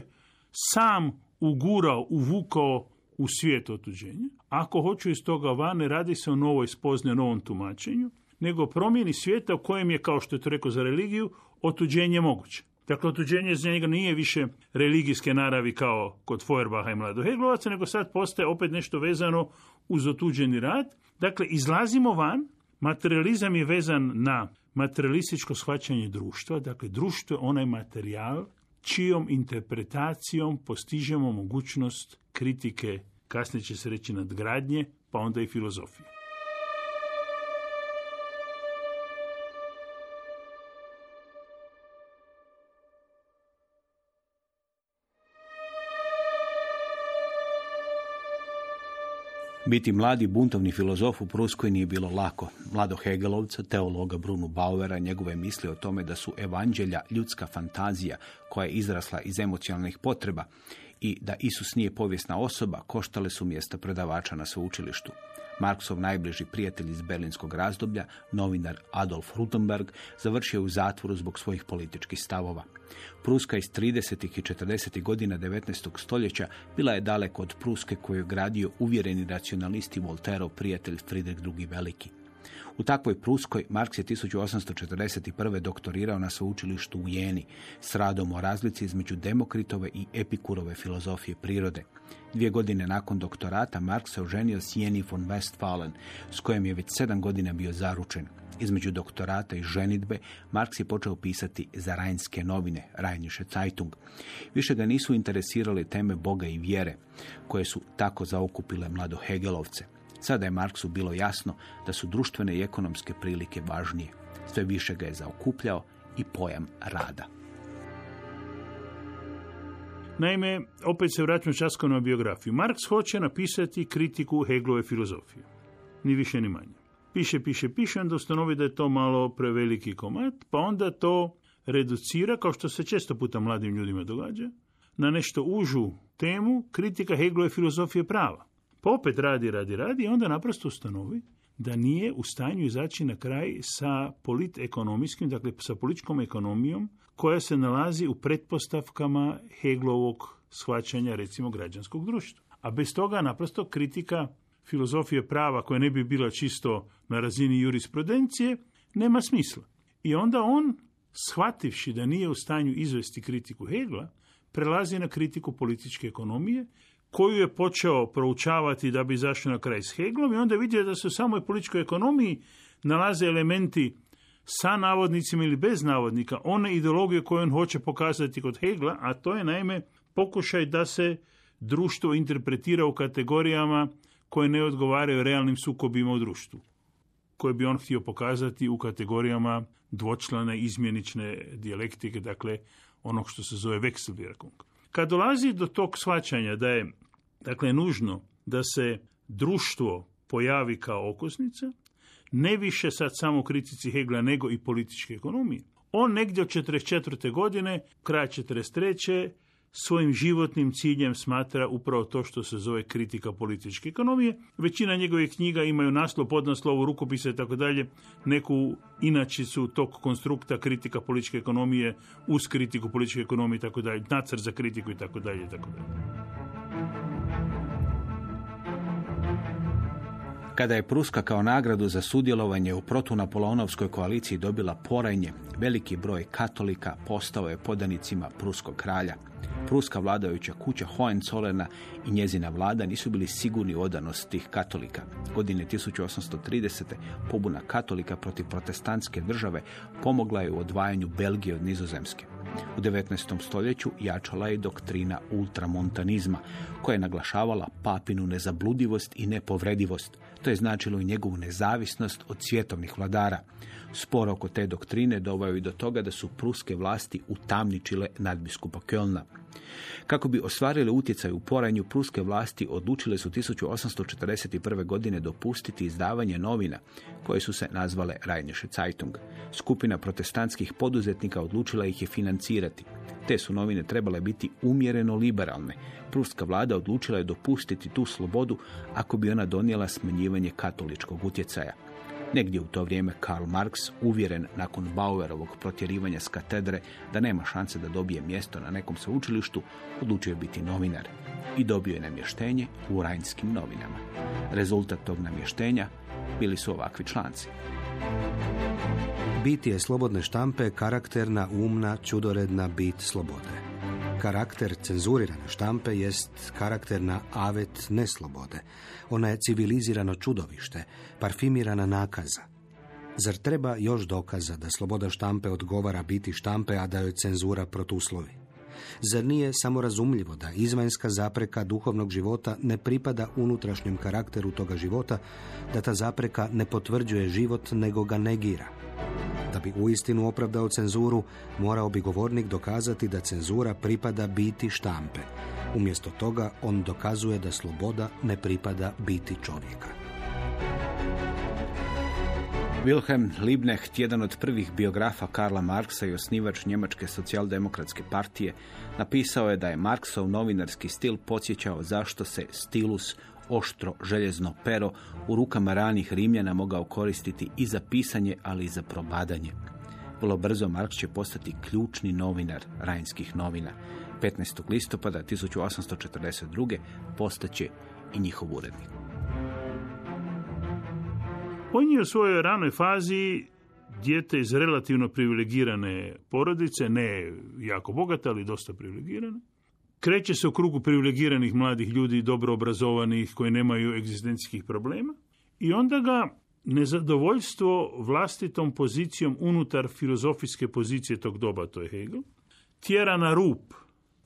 sam ugurao, uvukao u svijet otuđenja. Ako hoću iz toga van, radi se o novoj spoznaju, novom tumačenju, nego promjeni svijeta u kojem je, kao što je to rekao za religiju, otuđenje moguće. Dakle, otuđenje za njega nije više religijske naravi kao kod Feuerbaha i Mlado Heglovaca, nego sad postaje opet nešto vezano uz otuđeni rad. Dakle, izlazimo van, materializam je vezan na materialističko shvaćanje društva, dakle, društvo je onaj materijal čijom interpretacijom postižemo mogućnost kritike, kasnije će se reći nadgradnje, pa onda i filozofije. Biti mladi buntovni filozof u Pruskoj nije bilo lako. Mlado Hegelovca, teologa Brunu Bauera, njegove misli o tome da su evanđelja ljudska fantazija koja je izrasla iz emocionalnih potreba i da Isus nije povijesna osoba, koštale su mjesta predavača na sveučilištu. Marksov najbliži prijatelj iz berlinskog razdoblja, novinar Adolf Rutenberg, završio u zatvoru zbog svojih političkih stavova. Pruska iz 30. i 40. godina 19. stoljeća bila je daleko od Pruske koju je gradio uvjereni racionalisti Volterov prijatelj Friedrich II. Veliki. U takvoj Pruskoj Marks je 1841. doktorirao na sveučilištu u Jeni s radom o razlici između Demokritove i Epikurove filozofije prirode. Dvije godine nakon doktorata Marks se oženio s Jeni von Westfalen, s kojom je već sedam godina bio zaručen. Između doktorata i ženitbe Marks je počeo pisati za rajnske novine, Rajniše Zeitung. Više ga nisu interesirale teme Boga i vjere, koje su tako zaokupile mlado Hegelovce. Sada je Marksu bilo jasno da su društvene i ekonomske prilike važnije. Sve više ga je zaokupljao i pojam rada. Naime, opet se vraćamo časko na biografiju. Marks hoće napisati kritiku Heglove filozofije. Ni više ni manje. Piše, piše, piše, onda ustanovi da je to malo preveliki komad, pa onda to reducira, kao što se često puta mladim ljudima događa, na nešto užu temu kritika Heglove filozofije prava. Pa opet radi, radi, radi i onda naprosto ustanovi da nije u stanju izaći na kraj sa politekonomijskim, dakle sa političkom ekonomijom koja se nalazi u pretpostavkama Heglovog shvaćanja recimo građanskog društva. A bez toga naprosto kritika filozofije prava koja ne bi bila čisto na razini jurisprudencije nema smisla. I onda on, shvativši da nije u stanju izvesti kritiku Hegla, prelazi na kritiku političke ekonomije koju je počeo proučavati da bi zašao na kraj s Heglom i onda vidio da se u samoj političkoj ekonomiji nalaze elementi sa navodnicima ili bez navodnika, one ideologije koje on hoće pokazati kod Hegla, a to je naime pokušaj da se društvo interpretira u kategorijama koje ne odgovaraju realnim sukobima u društvu, koje bi on htio pokazati u kategorijama dvočlane izmjenične dijalektike, dakle onog što se zove Wechselwirkung. Kad dolazi do tog shvaćanja da je dakle nužno da se društvo pojavi kao okosnica, ne više sad samo kritici Hegla nego i političke ekonomije. On negdje od 44. godine, kraj 43 svojim životnim ciljem smatra upravo to što se zove kritika političke ekonomije. Većina njegovih knjiga imaju naslov, podnaslovu, rukopise i tako dalje, neku inačicu tog konstrukta kritika političke ekonomije uz kritiku političke ekonomije i tako dalje, nacrt za kritiku i tako dalje i tako dalje. Kada je Pruska kao nagradu za sudjelovanje u protunapoleonovskoj koaliciji dobila porajnje, veliki broj katolika postao je podanicima pruskog kralja. Pruska vladajuća kuća Hohenzollerne i njezina vlada nisu bili sigurni odanost tih katolika. Godine 1830. pobuna katolika protiv protestantske države pomogla je u odvajanju Belgije od nizozemske. U 19. stoljeću jačala je doktrina ultramontanizma, koja je naglašavala papinu nezabludivost i nepovredivost. To je značilo i njegovu nezavisnost od svjetovnih vladara. Spor oko te doktrine doveo i do toga da su pruske vlasti utamničile nadbiskupa Kölna. Kako bi ostvarile utjecaj u poranju, pruske vlasti odlučile su 1841. godine dopustiti izdavanje novina koje su se nazvale Rheinische Zeitung. Skupina protestantskih poduzetnika odlučila ih je financirati. Te su novine trebale biti umjereno liberalne. Pruska vlada odlučila je dopustiti tu slobodu ako bi ona donijela smanjivanje katoličkog utjecaja. Negdje u to vrijeme Karl Marx, uvjeren nakon Bauerovog protjerivanja s katedre da nema šanse da dobije mjesto na nekom sveučilištu, odlučio je biti novinar i dobio je namještenje u Rajnskim novinama. Rezultat tog namještenja bili su ovakvi članci. Bit je slobodne štampe karakterna, umna, čudoredna bit slobode. Karakter cenzurirane štampe jest karakterna avet neslobode. Ona je civilizirano čudovište, parfimirana nakaza. Zar treba još dokaza da sloboda štampe odgovara biti štampe, a da joj cenzura protuslovi? Zar nije samo razumljivo da izvanjska zapreka duhovnog života ne pripada unutrašnjem karakteru toga života, da ta zapreka ne potvrđuje život nego ga negira? Da bi uistinu opravdao cenzuru, morao bi govornik dokazati da cenzura pripada biti štampe. Umjesto toga on dokazuje da sloboda ne pripada biti čovjeka. Wilhelm Liebknecht, jedan od prvih biografa Karla Marksa i osnivač Njemačke socijaldemokratske partije, napisao je da je Marksov novinarski stil podsjećao zašto se stilus oštro željezno pero u rukama ranih Rimljana mogao koristiti i za pisanje, ali i za probadanje. Vrlo brzo Marks će postati ključni novinar rajnskih novina. 15. listopada 1842. postaće i njihov urednik. On je u svojoj ranoj fazi dijete iz relativno privilegirane porodice, ne jako bogata, ali dosta privilegirane. Kreće se u krugu privilegiranih mladih ljudi, dobro obrazovanih, koji nemaju egzistencijskih problema. I onda ga nezadovoljstvo vlastitom pozicijom unutar filozofijske pozicije tog doba, to je Hegel, tjera na rup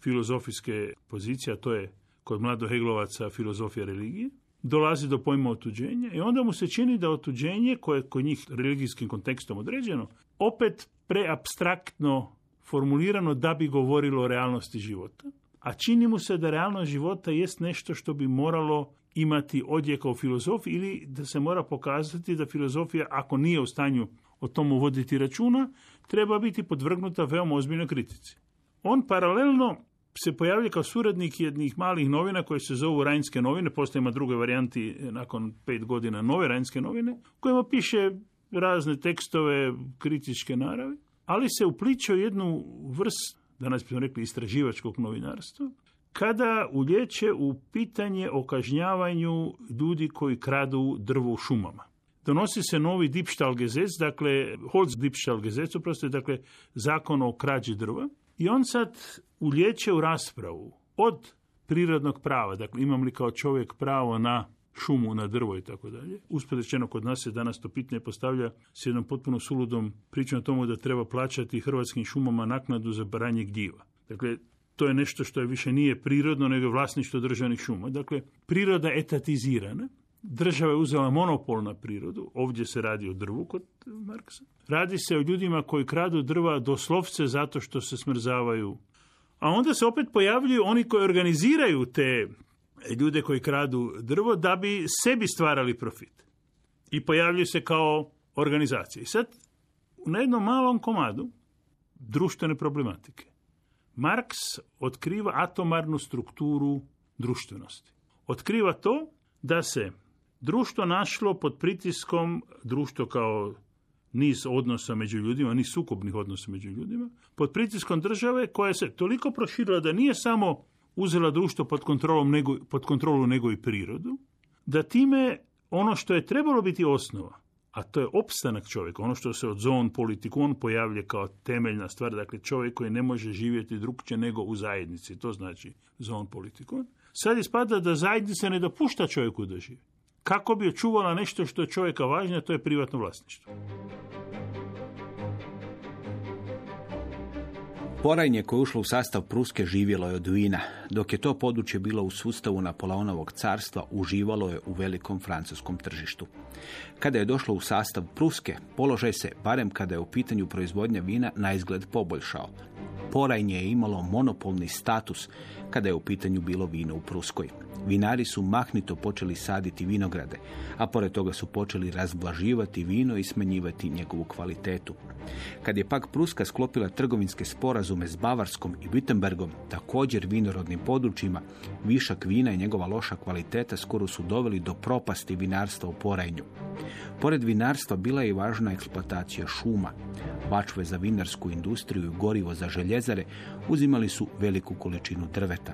filozofijske pozicije, a to je kod mlado Heglovaca filozofija religije, dolazi do pojma otuđenja i onda mu se čini da otuđenje, koje je kod njih religijskim kontekstom određeno, opet preabstraktno formulirano da bi govorilo o realnosti života a čini mu se da realnost života jest nešto što bi moralo imati odjeka u filozofiji ili da se mora pokazati da filozofija, ako nije u stanju o tomu voditi računa, treba biti podvrgnuta veoma ozbiljnoj kritici. On paralelno se pojavlja kao suradnik jednih malih novina koje se zovu Rajnske novine, postoje ima druge varijanti nakon pet godina nove Rajnske novine, kojima piše razne tekstove kritičke naravi, ali se upliče u jednu vrst, danas bismo rekli istraživačkog novinarstva, kada ulječe u pitanje o kažnjavanju ljudi koji kradu drvo u šumama. Donosi se novi Dipštalgezec, dakle, Holz Dipštalgezec, oprosti, dakle, zakon o krađi drva. I on sad ulječe u raspravu od prirodnog prava, dakle, imam li kao čovjek pravo na šumu, na drvo i tako dalje. Uspred rečeno, kod nas se danas to pitanje postavlja s jednom potpuno suludom pričom o tomu da treba plaćati hrvatskim šumama naknadu za baranje gljiva. Dakle, to je nešto što je više nije prirodno, nego vlasništvo državnih šuma. Dakle, priroda je etatizirana, država je uzela monopol na prirodu, ovdje se radi o drvu kod Marksa. Radi se o ljudima koji kradu drva doslovce zato što se smrzavaju. A onda se opet pojavljuju oni koji organiziraju te ljude koji kradu drvo da bi sebi stvarali profit. I pojavljuju se kao organizacije. I sad, na jednom malom komadu društvene problematike, Marks otkriva atomarnu strukturu društvenosti. Otkriva to da se društvo našlo pod pritiskom, društvo kao niz odnosa među ljudima, niz sukobnih odnosa među ljudima, pod pritiskom države koja se toliko proširila da nije samo uzela društvo pod, kontrolom nego, pod kontrolu nego i prirodu, da time ono što je trebalo biti osnova, a to je opstanak čovjeka, ono što se od zon politikon pojavlja kao temeljna stvar, dakle čovjek koji ne može živjeti drugčije nego u zajednici, to znači zon politikon, sad ispada da zajednica ne dopušta čovjeku da živi. Kako bi očuvala nešto što je čovjeka važno, to je privatno vlasništvo. Porajnje koje je ušlo u sastav Pruske živjelo je od vina, dok je to područje bilo u sustavu Napoleonovog carstva, uživalo je u velikom francuskom tržištu. Kada je došlo u sastav Pruske, položaj se, barem kada je u pitanju proizvodnja vina, na izgled poboljšao. Porajnje je imalo monopolni status kada je u pitanju bilo vino u Pruskoj. Vinari su mahnito počeli saditi vinograde, a pored toga su počeli razblaživati vino i smanjivati njegovu kvalitetu. Kad je pak Pruska sklopila trgovinske sporazume s Bavarskom i Wittenbergom, također vinorodnim područjima, višak vina i njegova loša kvaliteta skoro su doveli do propasti vinarstva u Porajnju. Pored vinarstva bila je i važna eksploatacija šuma. Bačve za vinarsku industriju i gorivo za željezare uzimali su veliku količinu drveta.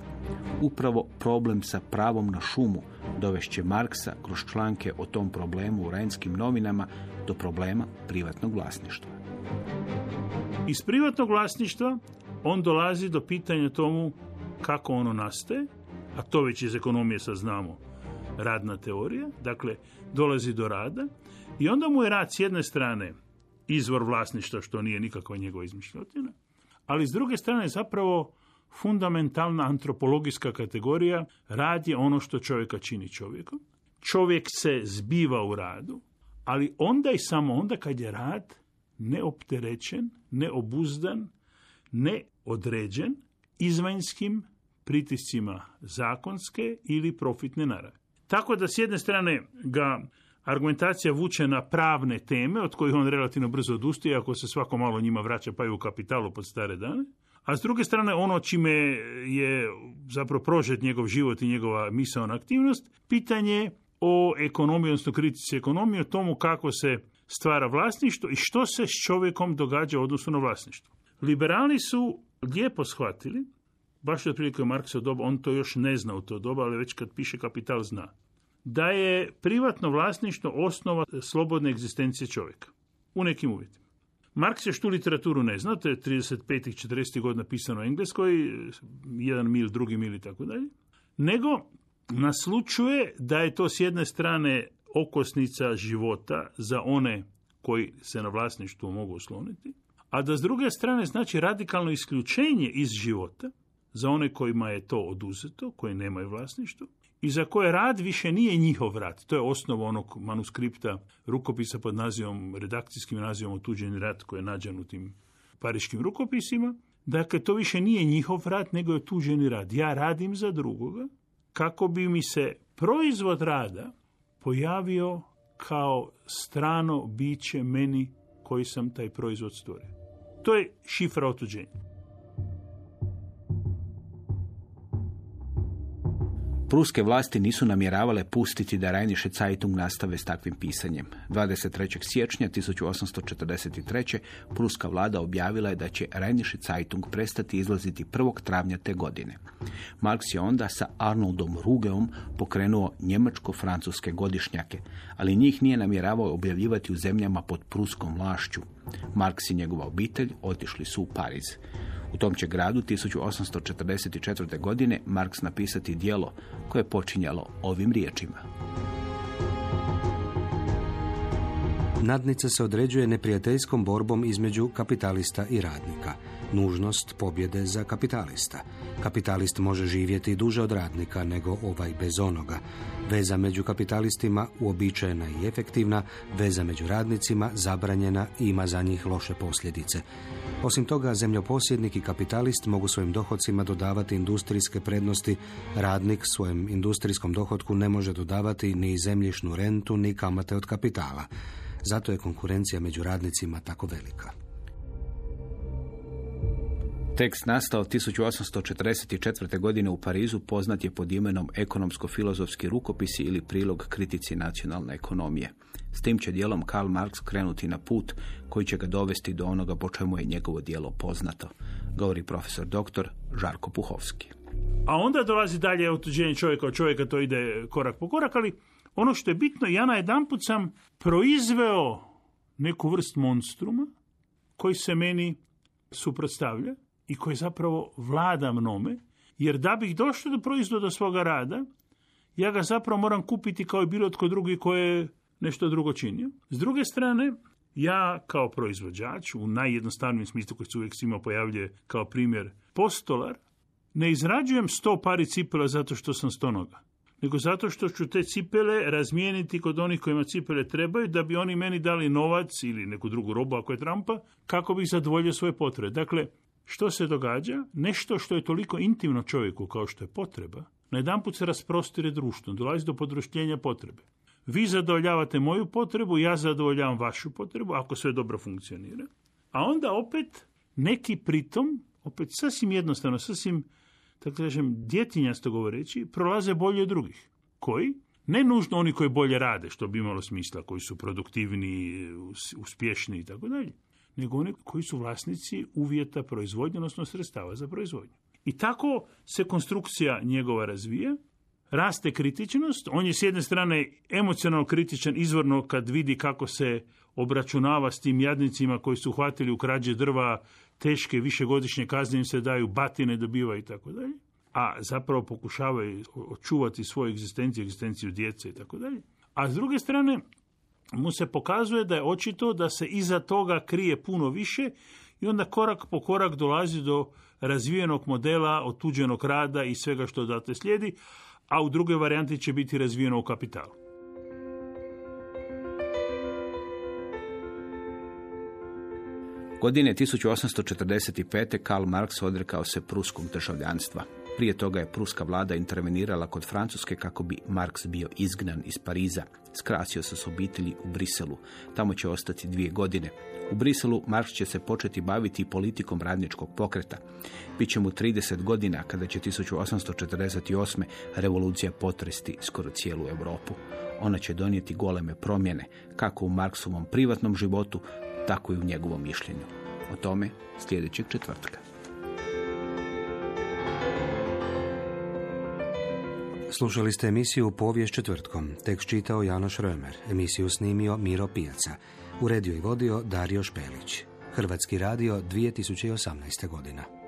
Upravo problem sa pravom na šumu dovešće Marksa kroz članke o tom problemu u rajnskim novinama do problema privatnog vlasništva. Iz privatnog vlasništva on dolazi do pitanja tomu kako ono nastaje, a to već iz ekonomije sad znamo, radna teorija, dakle dolazi do rada i onda mu je rad s jedne strane izvor vlasništva što nije nikakva njegova izmišljotina, ali s druge strane zapravo fundamentalna antropologijska kategorija, rad je ono što čovjeka čini čovjekom. Čovjek se zbiva u radu, ali onda i samo onda kad je rad neopterećen, neobuzdan, neodređen izvanjskim pritiscima zakonske ili profitne naravi. Tako da s jedne strane ga argumentacija vuče na pravne teme od kojih on relativno brzo odustaje ako se svako malo njima vraća pa i u kapitalu pod stare dane. A s druge strane ono čime je zapravo prožet njegov život i njegova misaona aktivnost, pitanje o ekonomiji, odnosno kritici ekonomije, o tomu kako se stvara vlasništvo i što se s čovjekom događa u odnosu na vlasništvo. Liberali su lijepo shvatili, baš od prilike Marksa doba, on to još ne zna u to doba, ali već kad piše Kapital zna, da je privatno vlasništvo osnova slobodne egzistencije čovjeka. U nekim uvjetima. Marks još tu literaturu ne zna, to je 35. i 40. godina pisano u Engleskoj, jedan mil, drugi mil i tako dalje, nego naslučuje da je to s jedne strane okosnica života za one koji se na vlasništvu mogu osloniti, a da s druge strane znači radikalno isključenje iz života za one kojima je to oduzeto, koji nemaju vlasništvo, i za koje rad više nije njihov rad. To je osnova onog manuskripta rukopisa pod nazivom, redakcijskim nazivom Otuđeni rad koji je nađen u tim pariškim rukopisima. Dakle, to više nije njihov rad, nego je tuđeni rad. Ja radim za drugoga kako bi mi se proizvod rada pojavio kao strano biće meni koji sam taj proizvod stvorio. To je šifra otuđenja. Pruske vlasti nisu namjeravale pustiti da Rajniše Zeitung nastave s takvim pisanjem. 23. siječnja 1843. pruska vlada objavila je da će Rajniše Zeitung prestati izlaziti 1. travnja te godine. Marks je onda sa Arnoldom Rugeom pokrenuo njemačko-francuske godišnjake, ali njih nije namjeravao objavljivati u zemljama pod pruskom vlašću. Marks i njegova obitelj otišli su u Pariz. U tom će gradu 1844. godine Marks napisati dijelo koje je počinjalo ovim riječima. Nadnica se određuje neprijateljskom borbom između kapitalista i radnika. Nužnost pobjede za kapitalista. Kapitalist može živjeti duže od radnika nego ovaj bez onoga. Veza među kapitalistima uobičajena i efektivna, veza među radnicima zabranjena i ima za njih loše posljedice. Osim toga, zemljoposjednik i kapitalist mogu svojim dohodcima dodavati industrijske prednosti. Radnik svojem industrijskom dohodku ne može dodavati ni zemljišnu rentu, ni kamate od kapitala. Zato je konkurencija među radnicima tako velika. Tekst nastao 1844. godine u Parizu poznat je pod imenom Ekonomsko-filozofski rukopisi ili prilog kritici nacionalne ekonomije. S tim će dijelom Karl Marx krenuti na put koji će ga dovesti do onoga po čemu je njegovo dijelo poznato, govori profesor dr. Žarko Puhovski. A onda dolazi dalje otuđenje čovjeka od čovjeka, to ide korak po korak, ali ono što je bitno, ja na jedan put sam proizveo neku vrst monstruma koji se meni suprotstavlja i koji zapravo vlada mnome, jer da bih došao do proizvoda svoga rada, ja ga zapravo moram kupiti kao i bilo tko drugi koji je nešto drugo činio. S druge strane, ja kao proizvođač, u najjednostavnijem smislu koji se uvijek svima pojavljuje kao primjer postolar, ne izrađujem sto pari cipela zato što sam stonoga, nego zato što ću te cipele razmijeniti kod onih kojima cipele trebaju, da bi oni meni dali novac ili neku drugu robu ako je trampa, kako bih zadovoljio svoje potrebe. Dakle, što se događa? Nešto što je toliko intimno čovjeku kao što je potreba, na put se rasprostire društvo, dolazi do podruštljenja potrebe. Vi zadovoljavate moju potrebu, ja zadovoljavam vašu potrebu, ako sve dobro funkcionira. A onda opet neki pritom, opet sasvim jednostavno, sasvim, tako kažem, djetinjasto govoreći, prolaze bolje od drugih. Koji? Ne nužno oni koji bolje rade, što bi imalo smisla, koji su produktivni, uspješni i tako dalje, nego oni koji su vlasnici uvjeta proizvodnje, odnosno sredstava za proizvodnju. I tako se konstrukcija njegova razvija, raste kritičnost, on je s jedne strane emocionalno kritičan izvorno kad vidi kako se obračunava s tim jadnicima koji su uhvatili u krađe drva, teške višegodišnje kazne im se daju, batine dobiva i tako dalje, a zapravo pokušavaju očuvati svoju egzistenciju, egzistenciju djece i tako dalje. A s druge strane, mu se pokazuje da je očito da se iza toga krije puno više i onda korak po korak dolazi do razvijenog modela otuđenog rada i svega što date slijedi, a u drugoj varijanti će biti razvijeno u kapitalu. Godine 1845. Karl Marx odrekao se pruskog državljanstva. Prije toga je pruska vlada intervenirala kod Francuske kako bi Marx bio izgnan iz Pariza. Skrasio se s obitelji u Briselu. Tamo će ostati dvije godine. U Briselu Marx će se početi baviti politikom radničkog pokreta. Biće mu 30 godina kada će 1848. revolucija potresti skoro cijelu Europu. Ona će donijeti goleme promjene, kako u Marksovom privatnom životu, tako i u njegovom mišljenju. O tome sljedećeg četvrtka. Slušali ste emisiju Povijest četvrtkom. Tekst čitao Janoš Römer. Emisiju snimio Miro Pijaca. Uredio i vodio Dario Špelić. Hrvatski radio 2018. godina.